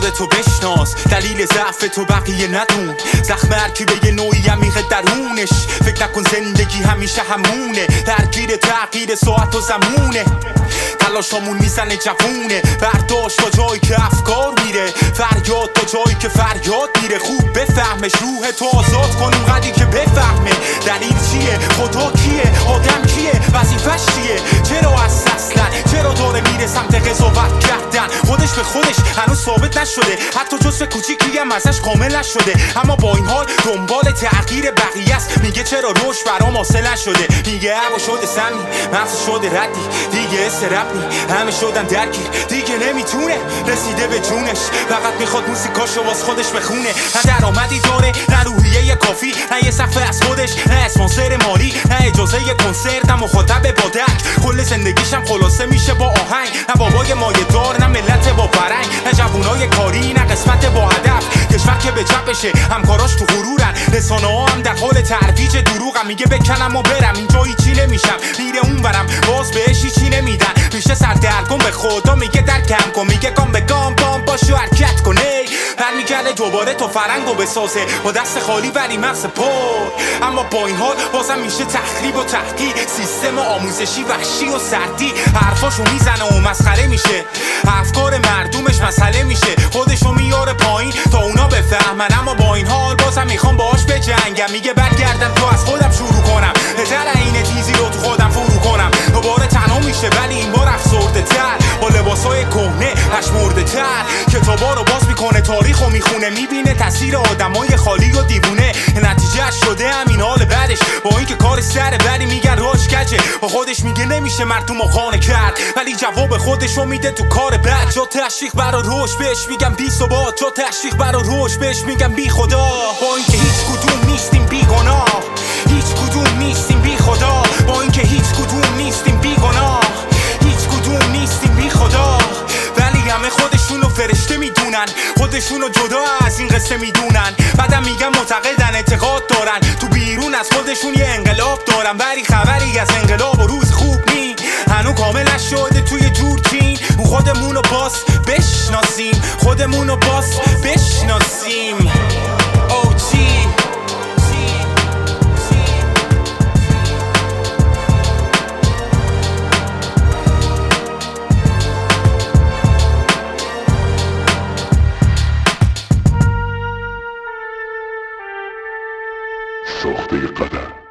تو بشناس. دلیل ضعف تو بقیه ندون. زخم هرکی به یه نوعی عمیق درونش. فکر نکن زندگی همیشه همونه. درگیر تغییر ساعت و زمونه. تلاشامون می‌زنه جوونه. برداشت تا جایی که افکار میره. فریاد تا جایی که فریاد میره. خوب بفهمش روح تو آزاد کن. اونقدی که بفهمه. دلیل چیه؟ خدا کیه؟ خودش هنوز ثابت نشده. حتی جزو کوچیکی هم ازش کامل نشده. اما با این حال دنبال تغییر بقیه است. میگه چرا روش برام حاصل نشده. میگه هوا شده سمی مغز شده ردی. دیگه استرپنی همه شدن درگیر دیگه نمی‌تونه رسیده به جونش. فقط می‌خواد موسیقاشو واس خودش بخونه. نه درآمدی داره نه روحیه کافی نه یه صفحه از خودش نه اسپانسر مالی نه اجازه کنسرت نه مخاطب با دک کل زندگیشم خلاصه میشه با آهنگ. نه بابای مایه دار نه ملت با به چپ بشه. همکاراش تو غرورن. رسانه ها هم در حال ترویج دروغم میگه بکنم و برم. اینجا هیچی نمیشم. میره اون برم باز بهش هیچی نمیدن. میشه سردرگم به خدا میگه در کم کن. میگه گام به گام بام باشو حرکت کنه برمیگرده دوباره تو فرنگو بسازه. با دست خالی ولی مغز پر. اما با این حال بازم میشه تخریب و تحقیر سیستم آموزشی وحشی و سردی. حرفاشو می‌زنه و مسخره میشه. افکار مردمش بازم می‌خوام باهاش بجنگم میگه برگردم تو از خودم شروع کنم. هزار این تیزی رو تو خودم فرو کنم. دوباره تنها میشه ولی این بار افسرده تر. با لباسای کهنه پشمرده تر. کتابا رو باز می‌کنه تاریخ و می‌خونه. می‌بینه تاثیر آدمای خالی و دیوونه. نتیجه شده همین حال بعدش با اینکه کار سر بری میگن راش میگه نمیشه مردم خانه کرد. ولی جواب خودشو میده تو کار بعد جا تشویق برا روش بهش میگم بی ثبات. جا تشویق برا روش بهش میگم بی خدا. با اینکه هیچ کدوم نیستیم بی گناه. هیچ کدوم نیستیم بی خدا. با اینکه هیچ کدوم نیستیم بی گناه. هیچ کدوم نیستیم بی خدا. ولی همه خودشونو فرشته می‌دونن. خودشونو جدا از این قصه می‌دونن. بعدم میگن معتقدن اعتقاد دارن. تو بیرون از خودشون یه انقلاب دارن. ولی خبری از انقلاب و روز کامل نشده توی جور چین او خودمونو باز بشناسیم. خودمونو باز بشناسیم. اوچی ساخته قدر